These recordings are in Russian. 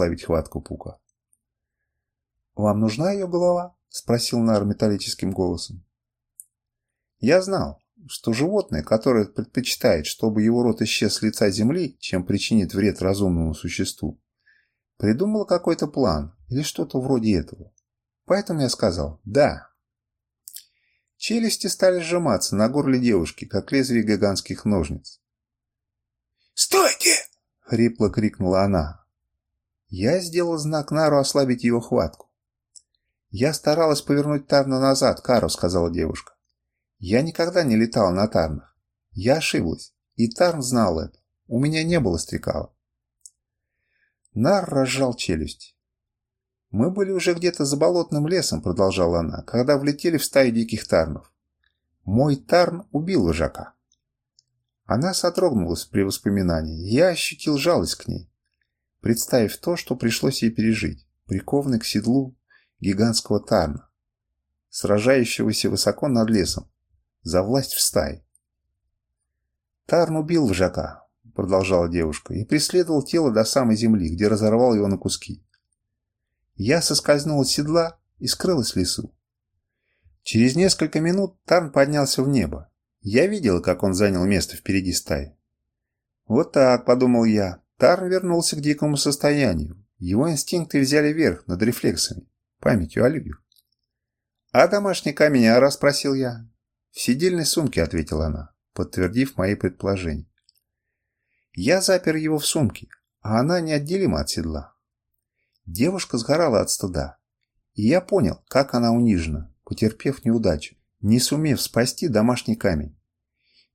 ослабить хватку Пука. «Вам нужна ее голова?» – спросил Нар металлическим голосом. Я знал, что животное, которое предпочитает, чтобы его рот исчез с лица земли, чем причинит вред разумному существу, придумало какой-то план или что-то вроде этого. Поэтому я сказал «да». Челюсти стали сжиматься на горле девушки, как лезвие гигантских ножниц. «Стойте!» — хрипло крикнула она. Я сделал знак Нару ослабить его хватку. «Я старалась повернуть Тарна назад, Кару», — сказала девушка. «Я никогда не летала на Тарнах. Я ошиблась, и Тарн знал это. У меня не было стрекала». Нар разжал челюсть. «Мы были уже где-то за болотным лесом», — продолжала она, «когда влетели в стаю диких тарнов. Мой тарн убил вожака». Она содрогнулась при воспоминании. Я ощутил жалость к ней, представив то, что пришлось ей пережить, прикованный к седлу гигантского тарна, сражающегося высоко над лесом, за власть в стае. Тарн убил вожака, продолжала девушка, и преследовал тело до самой земли, где разорвал его на куски. Я соскользнула с седла и скрылась в лесу. Через несколько минут Тарн поднялся в небо. Я видела, как он занял место впереди стаи. Вот так, подумал я, Тарн вернулся к дикому состоянию. Его инстинкты взяли верх над рефлексами, памятью о людях. «А домашний камень Ара?» – спросил я. «В сидельной сумке», – ответила она, подтвердив мои предположения. Я запер его в сумке, а она неотделима от седла. Девушка сгорала от стыда. И я понял, как она унижена, потерпев неудачу, не сумев спасти домашний камень.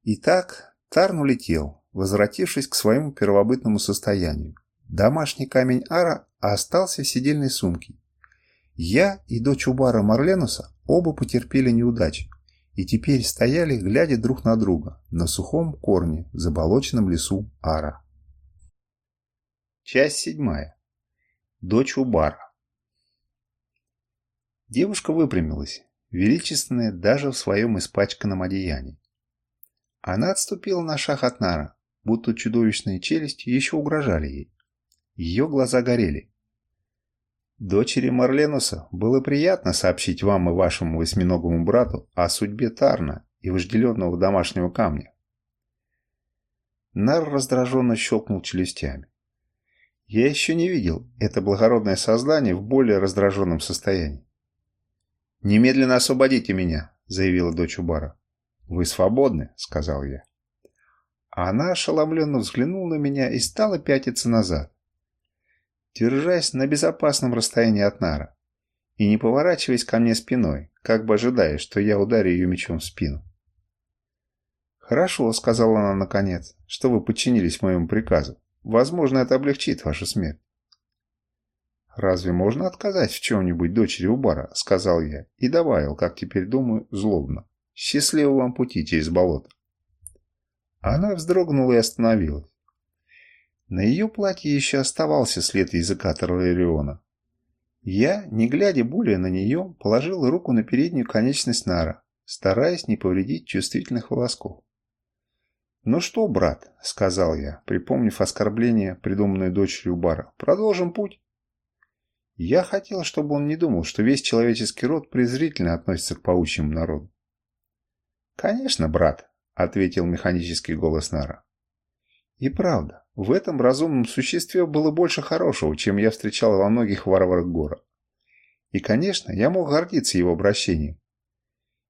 Итак, Тарн улетел, возвратившись к своему первобытному состоянию. Домашний камень Ара остался в сидельной сумке. Я и дочь Убара Марленуса оба потерпели неудачу и теперь стояли, глядя друг на друга, на сухом корне в заболоченном лесу Ара. Часть седьмая. Дочь Убара. Девушка выпрямилась, величественная даже в своем испачканном одеянии. Она отступила на шаг от Нара, будто чудовищные челюсти еще угрожали ей. Ее глаза горели. Дочери Марленуса было приятно сообщить вам и вашему восьминогому брату о судьбе Тарна и вожделенного домашнего камня. Нар раздраженно щелкнул челюстями. Я еще не видел это благородное создание в более раздраженном состоянии. «Немедленно освободите меня», — заявила дочь Убара. «Вы свободны», — сказал я. А она ошеломленно взглянула на меня и стала пятиться назад держась на безопасном расстоянии от Нара и не поворачиваясь ко мне спиной, как бы ожидая, что я ударю ее мечом в спину. «Хорошо», — сказала она наконец, — «что вы подчинились моему приказу. Возможно, это облегчит вашу смерть». «Разве можно отказать в чем-нибудь дочери Убара?» — сказал я и добавил, как теперь думаю, злобно. «Счастливого вам пути через болото». Она вздрогнула и остановилась. На ее платье еще оставался след языка Тарлериона. Я, не глядя более на нее, положил руку на переднюю конечность Нара, стараясь не повредить чувствительных волосков. «Ну что, брат», — сказал я, припомнив оскорбление, придуманное дочерью Бара, — «продолжим путь». Я хотел, чтобы он не думал, что весь человеческий род презрительно относится к паучьему народу. «Конечно, брат», — ответил механический голос Нара. И правда, в этом разумном существе было больше хорошего, чем я встречал во многих варварах гора. И, конечно, я мог гордиться его обращением.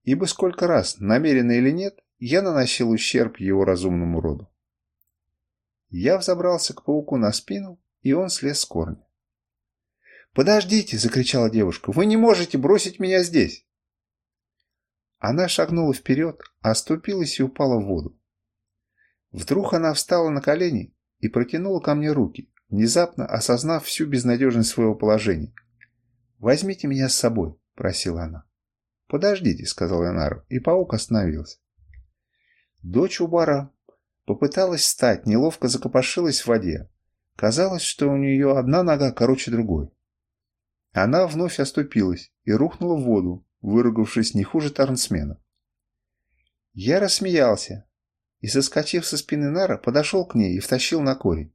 Ибо сколько раз, намеренно или нет, я наносил ущерб его разумному роду. Я взобрался к пауку на спину, и он слез с корня. «Подождите!» – закричала девушка. «Вы не можете бросить меня здесь!» Она шагнула вперед, оступилась и упала в воду. Вдруг она встала на колени и протянула ко мне руки, внезапно осознав всю безнадежность своего положения. «Возьмите меня с собой», — просила она. «Подождите», — сказал Энару, и паук остановился. Дочь Убара попыталась встать, неловко закопошилась в воде. Казалось, что у нее одна нога короче другой. Она вновь оступилась и рухнула в воду, выругавшись не хуже Тарнсмена. Я рассмеялся, и, соскочив со спины Нара, подошел к ней и втащил на корень.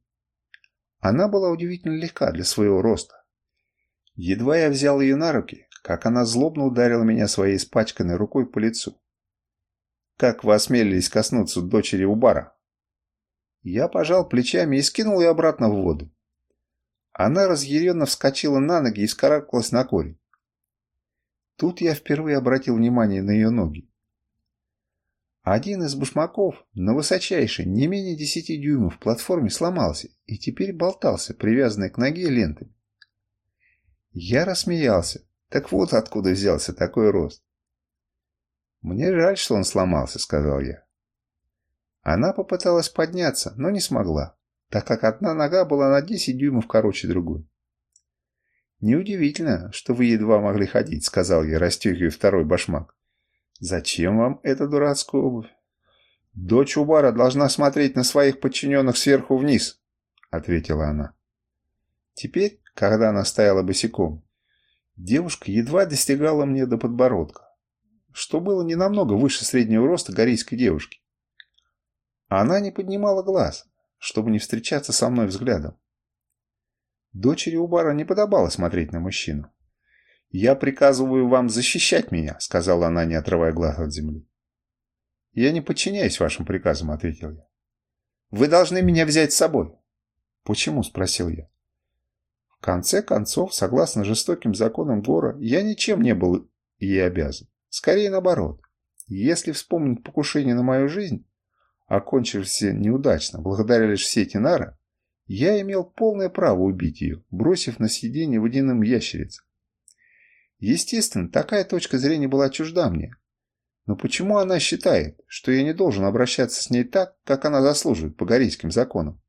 Она была удивительно легка для своего роста. Едва я взял ее на руки, как она злобно ударила меня своей испачканной рукой по лицу. «Как вы осмелились коснуться дочери Убара?» Я пожал плечами и скинул ее обратно в воду. Она разъяренно вскочила на ноги и вскарабкалась на корень. Тут я впервые обратил внимание на ее ноги. Один из башмаков на высочайшей, не менее десяти дюймов платформе сломался и теперь болтался, привязанный к ноге лентой. Я рассмеялся. Так вот откуда взялся такой рост. «Мне жаль, что он сломался», — сказал я. Она попыталась подняться, но не смогла, так как одна нога была на 10 дюймов короче другой. «Неудивительно, что вы едва могли ходить», — сказал я, расстегивая второй башмак. «Зачем вам эта дурацкая обувь?» «Дочь Убара должна смотреть на своих подчиненных сверху вниз», — ответила она. Теперь, когда она стояла босиком, девушка едва достигала мне до подбородка, что было не намного выше среднего роста корейской девушки. Она не поднимала глаз, чтобы не встречаться со мной взглядом. Дочери Убара не подобало смотреть на мужчину. «Я приказываю вам защищать меня», — сказала она, не отрывая глаз от земли. «Я не подчиняюсь вашим приказам», — ответил я. «Вы должны меня взять с собой». «Почему?» — спросил я. В конце концов, согласно жестоким законам Гора, я ничем не был ей обязан. Скорее наоборот. Если вспомнить покушение на мою жизнь, окончившееся неудачно благодаря лишь сети Нара, я имел полное право убить ее, бросив на съедение водяным ящерицам. Естественно, такая точка зрения была чужда мне. Но почему она считает, что я не должен обращаться с ней так, как она заслуживает по корейским законам?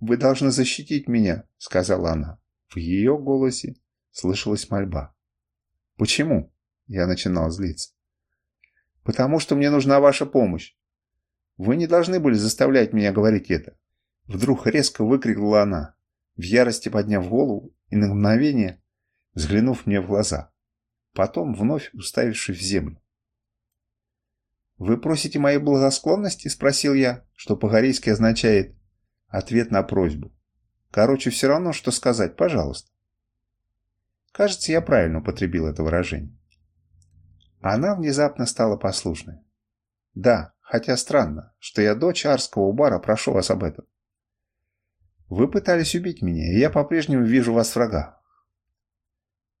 «Вы должны защитить меня», — сказала она. В ее голосе слышалась мольба. «Почему?» — я начинал злиться. «Потому что мне нужна ваша помощь. Вы не должны были заставлять меня говорить это». Вдруг резко выкрикнула она, в ярости подняв голову и на мгновение взглянув мне в глаза, потом вновь уставившись в землю. «Вы просите моей благосклонности?» – спросил я, что по-корейски означает «ответ на просьбу». Короче, все равно, что сказать, пожалуйста. Кажется, я правильно употребил это выражение. Она внезапно стала послушной. Да, хотя странно, что я дочь арского убара прошу вас об этом. Вы пытались убить меня, и я по-прежнему вижу вас врага.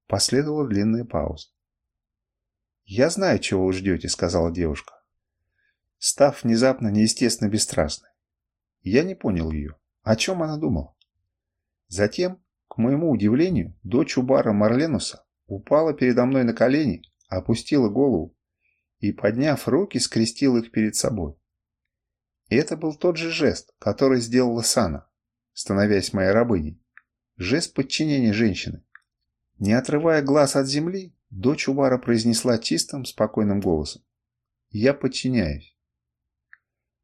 Последовала длинная пауза. «Я знаю, чего вы ждете», — сказала девушка, став внезапно неестественно бесстрастной. Я не понял ее. О чем она думала? Затем, к моему удивлению, дочь Убара Марленуса упала передо мной на колени, опустила голову и, подняв руки, скрестила их перед собой. И это был тот же жест, который сделала Сана, становясь моей рабыней. Жест подчинения женщины. Не отрывая глаз от земли, дочь Увара произнесла чистым, спокойным голосом. «Я подчиняюсь».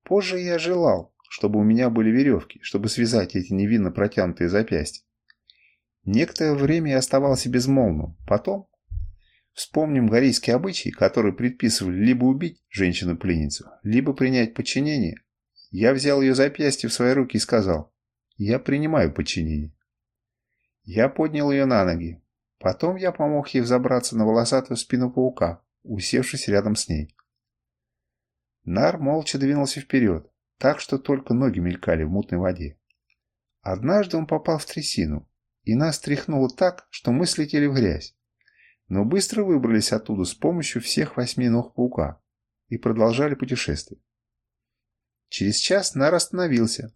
Позже я желал, чтобы у меня были веревки, чтобы связать эти невинно протянутые запястья. Некоторое время я оставался безмолвным. Потом, вспомним корейские обычаи, которые предписывали либо убить женщину-пленницу, либо принять подчинение, я взял ее запястье в свои руки и сказал, «Я принимаю подчинение». Я поднял ее на ноги, Потом я помог ей взобраться на волосатую спину паука, усевшись рядом с ней. Нар молча двинулся вперед, так что только ноги мелькали в мутной воде. Однажды он попал в трясину, и нас тряхнуло так, что мы слетели в грязь, но быстро выбрались оттуда с помощью всех восьми ног паука и продолжали путешествие. Через час Нар остановился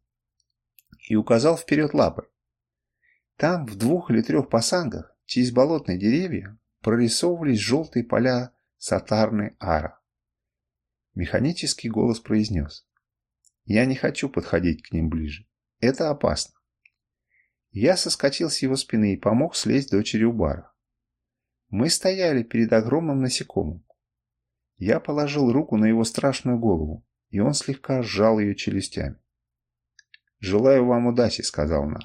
и указал вперед лапой. Там, в двух или трех пасангах, Через болотные деревья прорисовывались желтые поля сатарны ара. Механический голос произнес. «Я не хочу подходить к ним ближе. Это опасно». Я соскочил с его спины и помог слезть дочери Убара. Мы стояли перед огромным насекомым. Я положил руку на его страшную голову, и он слегка сжал ее челюстями. «Желаю вам удачи», — сказал Нар.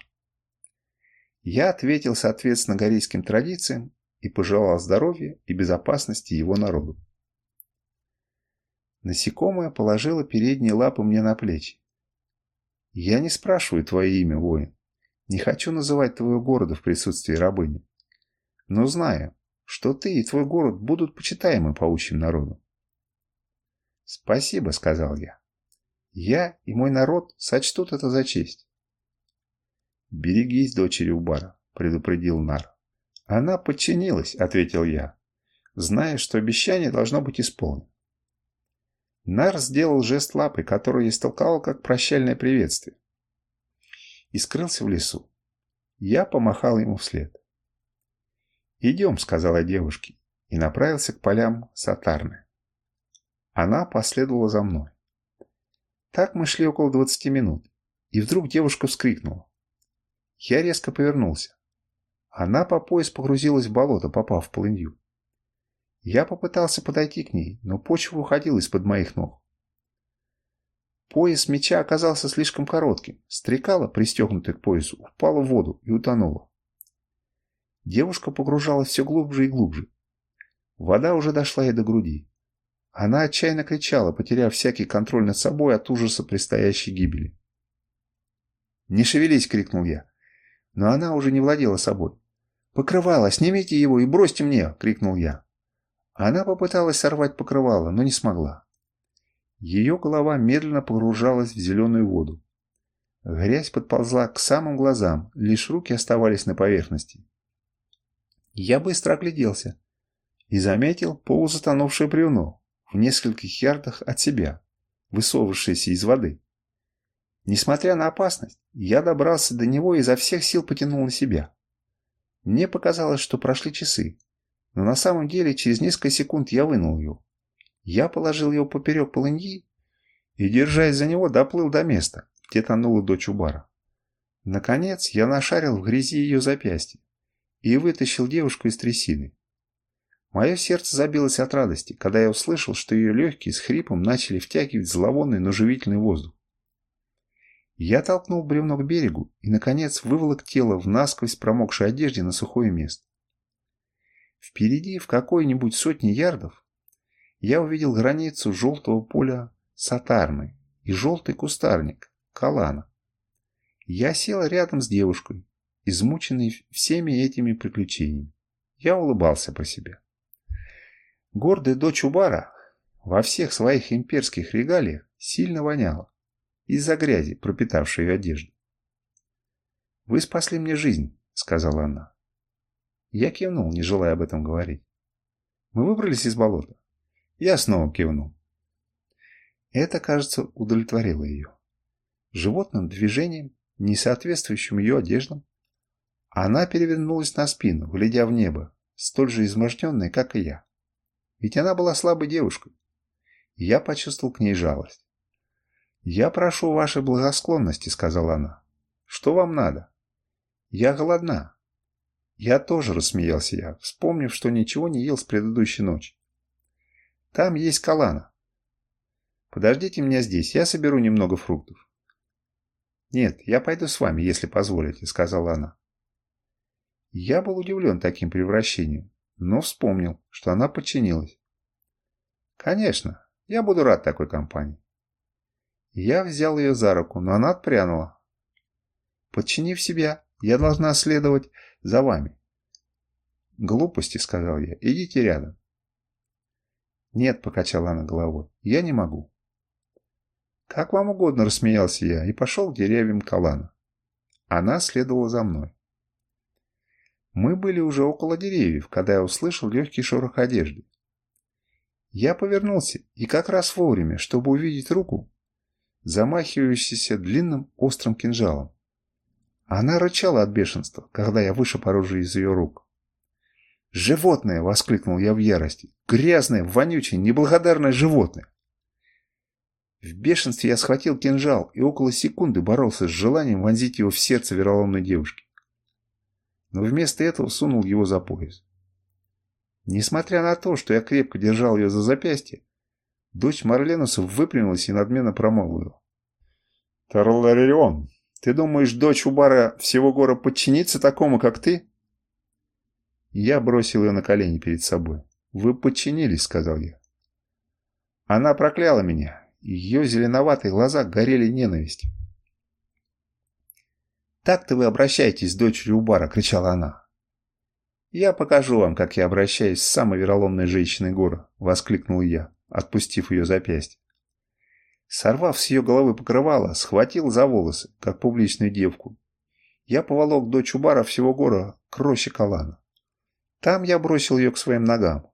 Я ответил соответственно корейским традициям и пожелал здоровья и безопасности его народу. Насекомое положило передние лапы мне на плечи. Я не спрашиваю твое имя, воин. Не хочу называть твоего города в присутствии рабыни. Но знаю, что ты и твой город будут почитаемы паучьим народом. «Спасибо», — сказал я. «Я и мой народ сочтут это за честь». «Берегись, дочери Убара», — предупредил Нар. «Она подчинилась», — ответил я, зная, что обещание должно быть исполнено. Нар сделал жест лапой, который истолковал как прощальное приветствие, и скрылся в лесу. Я помахал ему вслед. «Идем», — сказала девушке, и направился к полям Сатарны. Она последовала за мной. Так мы шли около двадцати минут, и вдруг девушка вскрикнула. Я резко повернулся. Она по пояс погрузилась в болото, попав в полынью. Я попытался подойти к ней, но почва уходила из-под моих ног. Пояс меча оказался слишком коротким. Стрекала, пристегнутая к поясу, упала в воду и утонула. Девушка погружалась все глубже и глубже. Вода уже дошла ей до груди. Она отчаянно кричала, потеряв всякий контроль над собой от ужаса предстоящей гибели. «Не шевелись!» — крикнул я. Но она уже не владела собой. «Покрывало! Снимите его и бросьте мне!» — крикнул я. Она попыталась сорвать покрывало, но не смогла. Ее голова медленно погружалась в зеленую воду. Грязь подползла к самым глазам, лишь руки оставались на поверхности. Я быстро огляделся и заметил полузатонувшее бревно в нескольких ярдах от себя, высовывавшееся из воды. Несмотря на опасность, я добрался до него и изо всех сил потянул на себя. Мне показалось, что прошли часы, но на самом деле через несколько секунд я вынул его. Я положил его поперек полыньи и, держась за него, доплыл до места, где тонула дочь Убара. Наконец я нашарил в грязи ее запястье и вытащил девушку из трясины. Мое сердце забилось от радости, когда я услышал, что ее легкие с хрипом начали втягивать зловонный, но живительный воздух. Я толкнул бревно к берегу и, наконец, выволок тело в насквозь промокшей одежде на сухое место. Впереди, в какой-нибудь сотне ярдов, я увидел границу желтого поля Сатарны и желтый кустарник Калана. Я сел рядом с девушкой, измученной всеми этими приключениями. Я улыбался про себя. Гордая дочь Убара во всех своих имперских регалиях сильно воняла из-за грязи, пропитавшей ее одежду. «Вы спасли мне жизнь», — сказала она. Я кивнул, не желая об этом говорить. Мы выбрались из болота. Я снова кивнул. Это, кажется, удовлетворило ее. Животным движением, не соответствующим ее одеждам, она перевернулась на спину, глядя в небо, столь же изможденной, как и я. Ведь она была слабой девушкой. Я почувствовал к ней жалость. «Я прошу вашей благосклонности», — сказала она. «Что вам надо?» «Я голодна. Я тоже рассмеялся я, вспомнив, что ничего не ел с предыдущей ночи. Там есть калана. Подождите меня здесь, я соберу немного фруктов. Нет, я пойду с вами, если позволите, сказала она. Я был удивлен таким превращением, но вспомнил, что она подчинилась. Конечно, я буду рад такой компании. Я взял ее за руку, но она отпрянула. Подчинив себя, я должна следовать за вами. Глупости, сказал я. Идите рядом. Нет, покачала она головой. Я не могу. Как вам угодно, рассмеялся я и пошел к деревьям Калана. Она следовала за мной. Мы были уже около деревьев, когда я услышал легкий шорох одежды. Я повернулся и как раз вовремя, чтобы увидеть руку, замахивающуюся длинным острым кинжалом. Она рычала от бешенства, когда я вышиб оружие из ее рук. «Животное!» — воскликнул я в ярости. «Грязное, вонючее, неблагодарное животное!» В бешенстве я схватил кинжал и около секунды боролся с желанием вонзить его в сердце вероломной девушки. Но вместо этого сунул его за пояс. Несмотря на то, что я крепко держал ее за запястье, дочь Марленусов выпрямилась и надменно промолвила. «Тарларион, ты думаешь, дочь Убара всего гора подчинится такому, как ты? Я бросил ее на колени перед собой. Вы подчинились, сказал я. Она прокляла меня. Ее зеленоватые глаза горели ненавистью. «Так-то вы обращаетесь с дочерью Убара!» — кричала она. «Я покажу вам, как я обращаюсь с самой вероломной женщиной гора!» — воскликнул я, отпустив ее запястье. Сорвав с ее головы покрывало, схватил за волосы, как публичную девку. Я поволок дочь Убара всего гора к роще Калана. Там я бросил ее к своим ногам.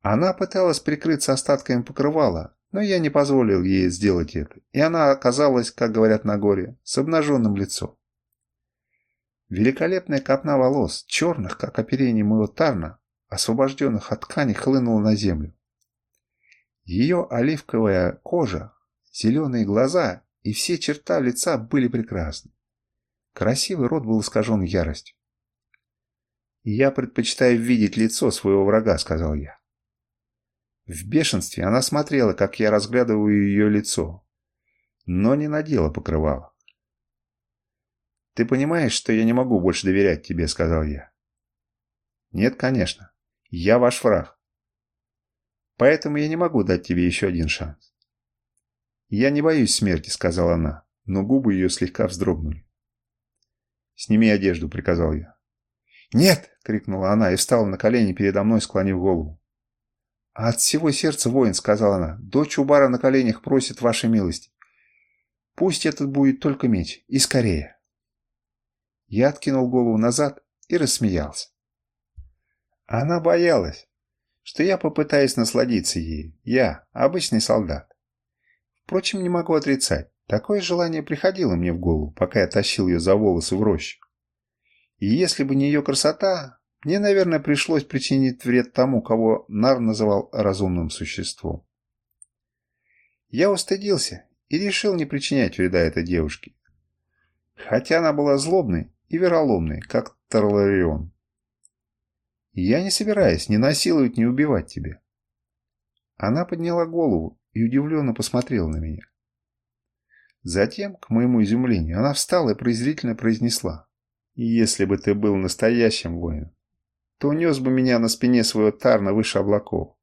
Она пыталась прикрыться остатками покрывала, но я не позволил ей сделать это, и она оказалась, как говорят на горе, с обнаженным лицом. Великолепная копна волос, черных, как оперение моего тарна, освобожденных от ткани, хлынула на землю. Ее оливковая кожа, зеленые глаза и все черта лица были прекрасны. Красивый рот был искажен яростью. «Я предпочитаю видеть лицо своего врага», — сказал я. В бешенстве она смотрела, как я разглядываю ее лицо, но не надела покрывало. «Ты понимаешь, что я не могу больше доверять тебе», — сказал я. «Нет, конечно. Я ваш враг. Поэтому я не могу дать тебе еще один шанс». «Я не боюсь смерти», — сказала она, но губы ее слегка вздрогнули. «Сними одежду», — приказал я. «Нет!» — крикнула она и встала на колени передо мной, склонив голову. «От всего сердца, воин», — сказала она, — «дочь Убара на коленях просит вашей милости. Пусть этот будет только меч, и скорее». Я откинул голову назад и рассмеялся. Она боялась, что я попытаюсь насладиться ею. Я, обычный солдат. Впрочем, не могу отрицать. Такое желание приходило мне в голову, пока я тащил ее за волосы в рощу. И если бы не ее красота, мне, наверное, пришлось причинить вред тому, кого Нар называл разумным существом. Я устыдился и решил не причинять вреда этой девушке. Хотя она была злобной и вероломной, как Тарларион. Я не собираюсь ни насиловать, ни убивать тебя. Она подняла голову и удивленно посмотрела на меня. Затем, к моему изумлению, она встала и презрительно произнесла. Если бы ты был настоящим воином, то унес бы меня на спине своего тарна выше облаков.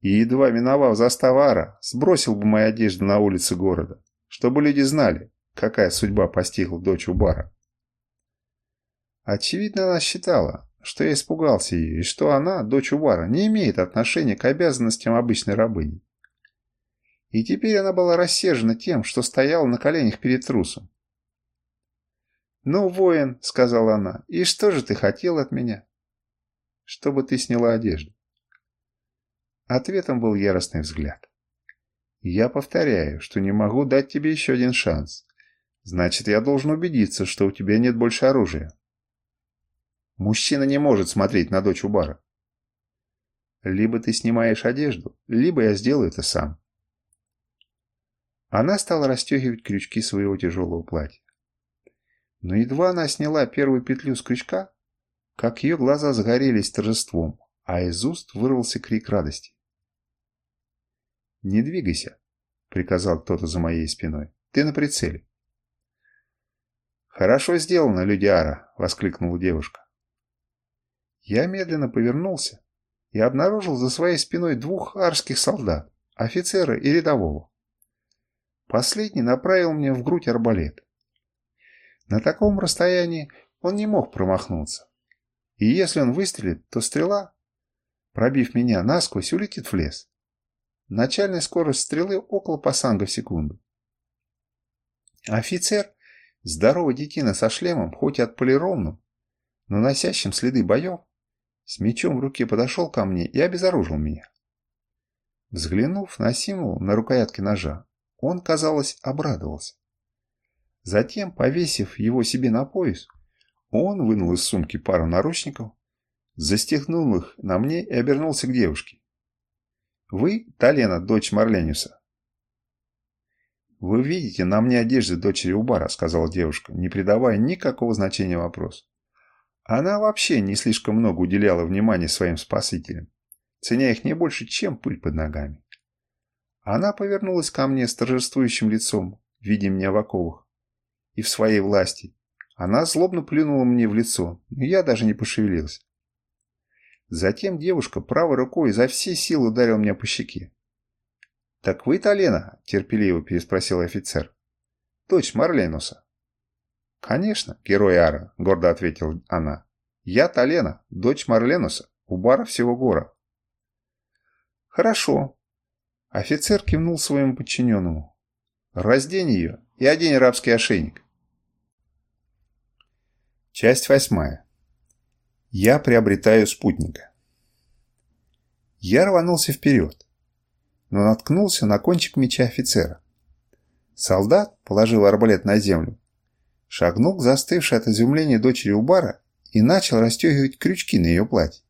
И, едва миновав заставара, сбросил бы мои одежды на улицы города, чтобы люди знали, какая судьба постигла дочь Убара. Очевидно, она считала, что я испугался ее, и что она, дочь Убара, не имеет отношения к обязанностям обычной рабыни. И теперь она была рассержена тем, что стояла на коленях перед трусом, «Ну, воин», — сказала она, — «и что же ты хотел от меня?» «Чтобы ты сняла одежду». Ответом был яростный взгляд. «Я повторяю, что не могу дать тебе еще один шанс. Значит, я должен убедиться, что у тебя нет больше оружия». Мужчина не может смотреть на дочь Убара. Либо ты снимаешь одежду, либо я сделаю это сам. Она стала расстегивать крючки своего тяжелого платья. Но едва она сняла первую петлю с крючка, как ее глаза загорелись торжеством, а из уст вырвался крик радости. «Не двигайся», — приказал кто-то за моей спиной. «Ты на прицеле». «Хорошо сделано, Людиара!» — воскликнула девушка. Я медленно повернулся и обнаружил за своей спиной двух арских солдат, офицера и рядового. Последний направил мне в грудь арбалет. На таком расстоянии он не мог промахнуться. И если он выстрелит, то стрела, пробив меня насквозь, улетит в лес. Начальная скорость стрелы около пасанга в секунду. Офицер, здоровый детина со шлемом, хоть и отполированным, но носящим следы боев, с мечом в руке подошел ко мне и обезоружил меня. Взглянув на символ на рукоятке ножа, он, казалось, обрадовался. Затем, повесив его себе на пояс, он вынул из сумки пару наручников, застегнул их на мне и обернулся к девушке. «Вы Талена, дочь Марлениуса?» «Вы видите на мне одежды дочери Убара», — сказала девушка, не придавая никакого значения вопросу. Она вообще не слишком много уделяла внимания своим спасителям, ценя их не больше, чем пыль под ногами. Она повернулась ко мне с торжествующим лицом, видя меня в оковах и в своей власти. Она злобно плюнула мне в лицо, но я даже не пошевелился. Затем девушка правой рукой изо всей силы ударила меня по щеке. «Так вы Талена?» – терпеливо переспросил офицер. «Дочь Марленуса». «Конечно, герой Ара», — гордо ответила она. «Я Талена, дочь Марленуса, у бара всего гора». «Хорошо». Офицер кивнул своему подчиненному. «Раздень ее и одень рабский ошейник». Часть восьмая. Я приобретаю спутника. Я рванулся вперед, но наткнулся на кончик меча офицера. Солдат положил арбалет на землю, шагнул к застывшей от изумления дочери Убара и начал расстегивать крючки на ее платье.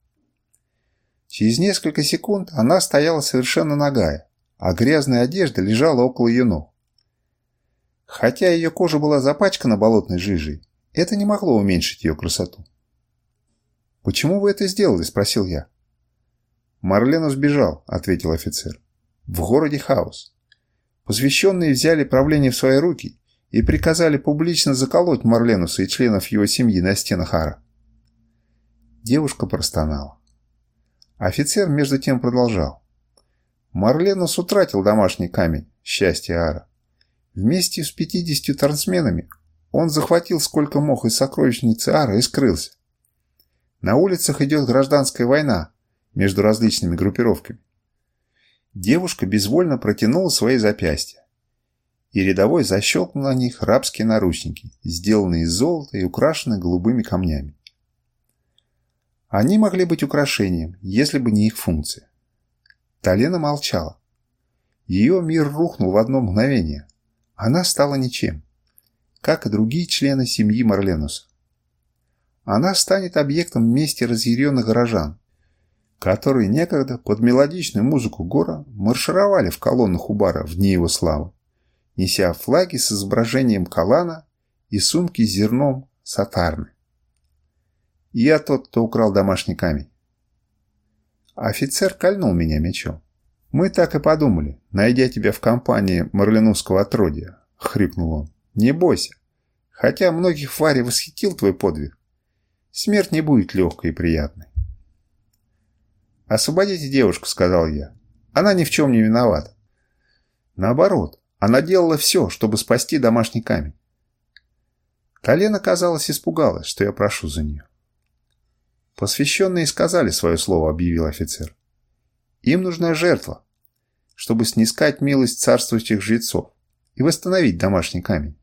Через несколько секунд она стояла совершенно нагая, а грязная одежда лежала около ее ног. Хотя ее кожа была запачкана болотной жижей, это не могло уменьшить ее красоту. «Почему вы это сделали?» – спросил я. «Марлену сбежал», – ответил офицер. «В городе хаос. Посвященные взяли правление в свои руки и приказали публично заколоть Марленуса и членов его семьи на стенах Ара. Девушка простонала. Офицер между тем продолжал. Марленус утратил домашний камень, счастье Ара. Вместе с 50 торсменами он захватил сколько мог из сокровищницы Ара и скрылся. На улицах идет гражданская война между различными группировками. Девушка безвольно протянула свои запястья и рядовой защелкнул на них рабские наручники, сделанные из золота и украшенные голубыми камнями. Они могли быть украшением, если бы не их функция. Талена молчала. Ее мир рухнул в одно мгновение. Она стала ничем, как и другие члены семьи Марленуса. Она станет объектом мести разъяренных горожан, которые некогда под мелодичную музыку гора маршировали в колоннах у бара в дни его славы неся флаги с изображением Калана и сумки с зерном Сатарны. Я тот, кто украл домашний камень. Офицер кольнул меня мечом. «Мы так и подумали, найдя тебя в компании Марлинусского отродья», — хрипнул он. «Не бойся. Хотя многих Фари восхитил твой подвиг, смерть не будет легкой и приятной». «Освободите девушку», — сказал я. «Она ни в чем не виновата». Наоборот, она делала все, чтобы спасти домашний камень. Талена, казалось, испугалась, что я прошу за нее. «Посвященные сказали свое слово», — объявил офицер. «Им нужна жертва, чтобы снискать милость царствующих жрецов и восстановить домашний камень».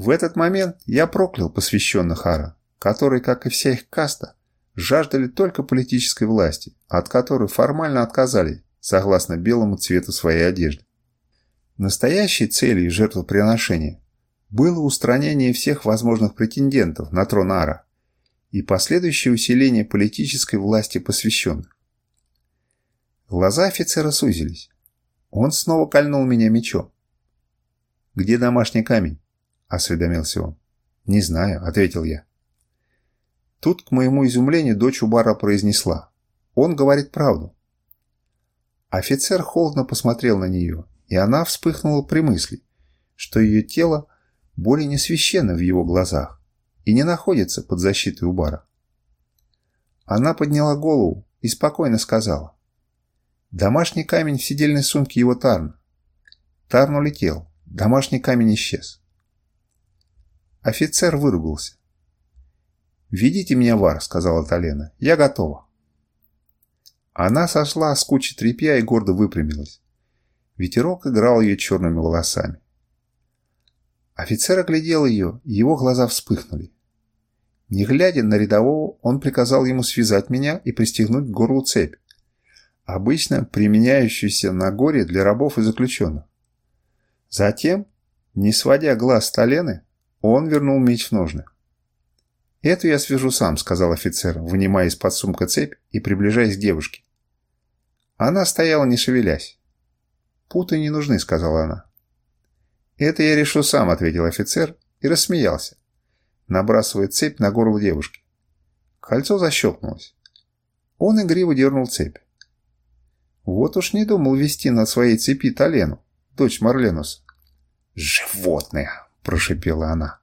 В этот момент я проклял посвященных Ара, которые, как и вся их каста, жаждали только политической власти, от которой формально отказались, согласно белому цвету своей одежды. Настоящей целью жертвоприношения было устранение всех возможных претендентов на трон Ара и последующее усиление политической власти посвященных. Глаза офицера сузились. Он снова кольнул меня мечом. «Где домашний камень?» – осведомился он. «Не знаю», – ответил я. Тут, к моему изумлению, дочь Убара произнесла. «Он говорит правду». Офицер холодно посмотрел на нее и она вспыхнула при мысли, что ее тело более не священно в его глазах и не находится под защитой Убара. Она подняла голову и спокойно сказала. «Домашний камень в сидельной сумке его Тарна. Тарн улетел, домашний камень исчез». Офицер выругался. «Ведите меня в Ар», — сказала Талена. «Я готова». Она сошла с кучи тряпья и гордо выпрямилась. Ветерок играл ее черными волосами. Офицер оглядел ее, его глаза вспыхнули. Не глядя на рядового, он приказал ему связать меня и пристегнуть к горлу цепь, обычно применяющуюся на горе для рабов и заключенных. Затем, не сводя глаз с Талены, он вернул меч в ножны. «Эту я свяжу сам», — сказал офицер, вынимая из-под сумка цепь и приближаясь к девушке. Она стояла, не шевелясь. «Путы не нужны», — сказала она. «Это я решу сам», — ответил офицер и рассмеялся, набрасывая цепь на горло девушки. Кольцо защелкнулось. Он игриво дернул цепь. Вот уж не думал вести на своей цепи Талену, дочь Марленуса. «Животное!» – прошипела она.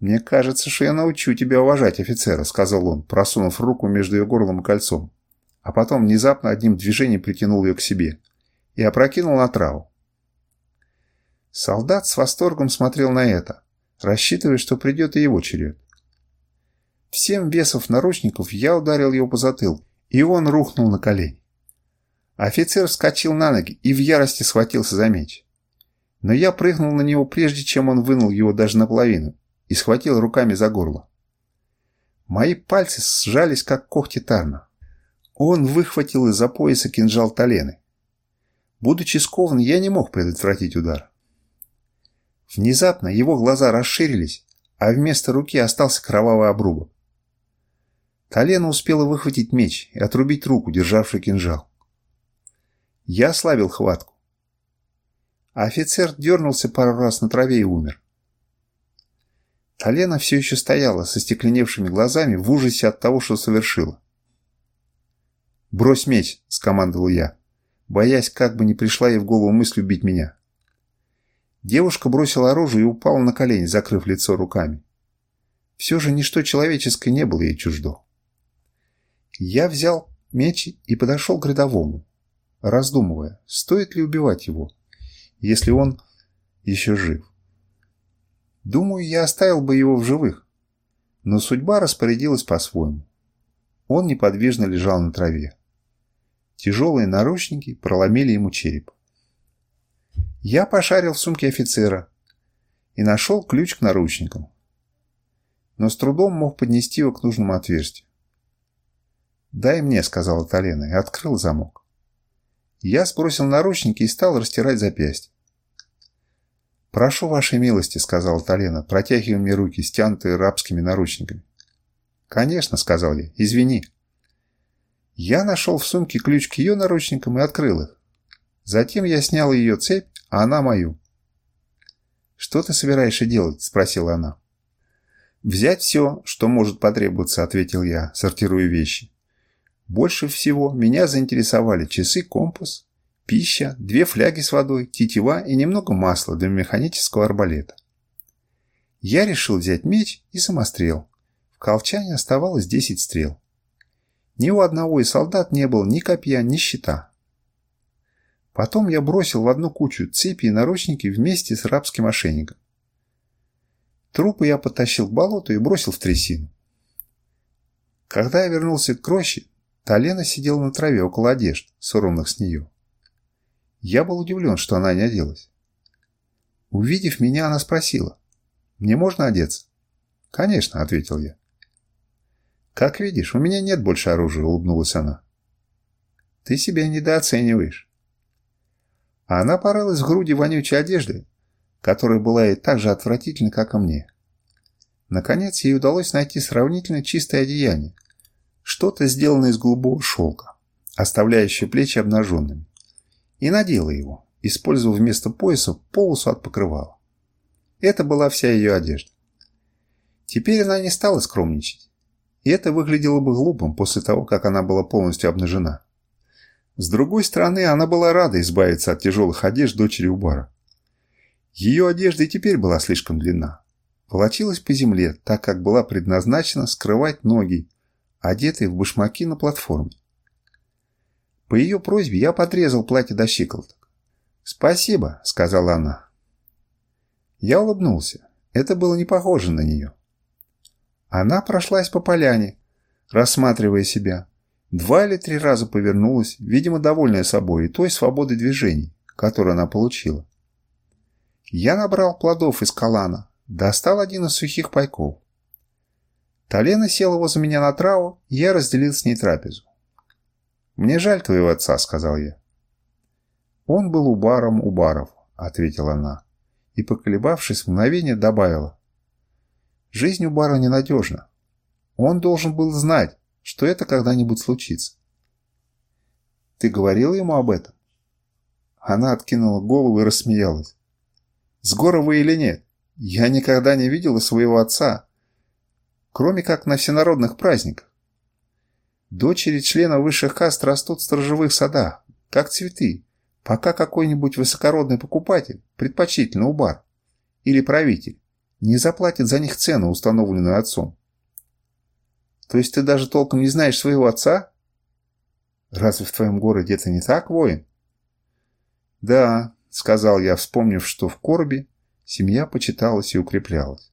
«Мне кажется, что я научу тебя уважать офицера», – сказал он, просунув руку между ее горлом и кольцом. А потом внезапно одним движением притянул ее к себе и опрокинул на траву. Солдат с восторгом смотрел на это, рассчитывая, что придет и его черед. Всем весов наручников я ударил его по затылку, и он рухнул на колени. Офицер вскочил на ноги и в ярости схватился за меч. Но я прыгнул на него, прежде чем он вынул его даже наполовину, и схватил руками за горло. Мои пальцы сжались, как когти Тарна. Он выхватил из-за пояса кинжал Талены. Будучи скован, я не мог предотвратить удар. Внезапно его глаза расширились, а вместо руки остался кровавый обрубок. Талена успела выхватить меч и отрубить руку, державшую кинжал. Я ослабил хватку. Офицер дернулся пару раз на траве и умер. Талена все еще стояла со стекленевшими глазами в ужасе от того, что совершила. «Брось меч!» – скомандовал я, боясь, как бы не пришла ей в голову мысль убить меня. Девушка бросила оружие и упала на колени, закрыв лицо руками. Все же ничто человеческое не было ей чуждо. Я взял меч и подошел к рядовому, раздумывая, стоит ли убивать его, если он еще жив. Думаю, я оставил бы его в живых, но судьба распорядилась по-своему. Он неподвижно лежал на траве. Тяжелые наручники проломили ему череп. Я пошарил в сумке офицера и нашел ключ к наручникам, но с трудом мог поднести его к нужному отверстию. «Дай мне», — сказала Талена, и открыл замок. Я сбросил наручники и стал растирать запястье. «Прошу вашей милости», — сказала Талена, протягивая мне руки, стянутые рабскими наручниками. «Конечно», — сказал я, — «извини». Я нашел в сумке ключ к ее наручникам и открыл их. Затем я снял ее цепь, а она мою. «Что ты собираешься делать?» — спросила она. «Взять все, что может потребоваться», — ответил я, сортируя вещи. Больше всего меня заинтересовали часы-компас, пища, две фляги с водой, тетива и немного масла для механического арбалета. Я решил взять меч и самострел. В колчане оставалось 10 стрел. Ни у одного из солдат не было ни копья, ни щита. Потом я бросил в одну кучу цепи и наручники вместе с рабским ошейником. Трупы я потащил к болоту и бросил в трясину. Когда я вернулся к роще, Талена сидела на траве около одежд, сорванных с нее. Я был удивлен, что она не оделась. Увидев меня, она спросила, «Мне можно одеться?» «Конечно», — ответил я. «Как видишь, у меня нет больше оружия», — улыбнулась она. «Ты себя недооцениваешь». А она порылась в груди вонючей одежды, которая была ей так же отвратительна, как и мне. Наконец, ей удалось найти сравнительно чистое одеяние, что-то сделанное из голубого шелка, оставляющее плечи обнаженными, и надела его, используя вместо пояса полосу от покрывала. Это была вся ее одежда. Теперь она не стала скромничать, и это выглядело бы глупым после того, как она была полностью обнажена. С другой стороны, она была рада избавиться от тяжелых одежд дочери Убара. Ее одежда и теперь была слишком длинна. Волочилась по земле, так как была предназначена скрывать ноги одетый в башмаки на платформе. По ее просьбе я подрезал платье до щиколоток. «Спасибо», — сказала она. Я улыбнулся. Это было не похоже на нее. Она прошлась по поляне, рассматривая себя. Два или три раза повернулась, видимо, довольная собой и той свободой движений, которую она получила. Я набрал плодов из калана, достал один из сухих пайков. Талена села возле меня на траву, я разделил с ней трапезу. «Мне жаль твоего отца», — сказал я. «Он был убаром убаров», — ответила она, и, поколебавшись мгновение, добавила. «Жизнь убара ненадежна. Он должен был знать, что это когда-нибудь случится». «Ты говорил ему об этом?» Она откинула голову и рассмеялась. «С вы или нет? Я никогда не видела своего отца, кроме как на всенародных праздниках. Дочери члена высших каст растут в сторожевых садах, как цветы, пока какой-нибудь высокородный покупатель, предпочтительно убар, или правитель, не заплатит за них цену, установленную отцом. То есть ты даже толком не знаешь своего отца? Разве в твоем городе это не так, воин? Да, сказал я, вспомнив, что в коробе семья почиталась и укреплялась.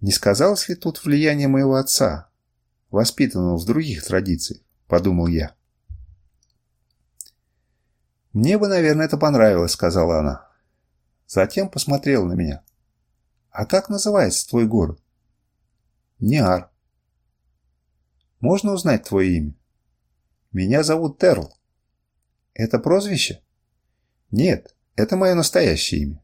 Не сказалось ли тут влияние моего отца, воспитанного в других традициях, подумал я. «Мне бы, наверное, это понравилось», — сказала она. Затем посмотрела на меня. «А как называется твой город?» «Ниар». «Можно узнать твое имя?» «Меня зовут Терл». «Это прозвище?» «Нет, это мое настоящее имя».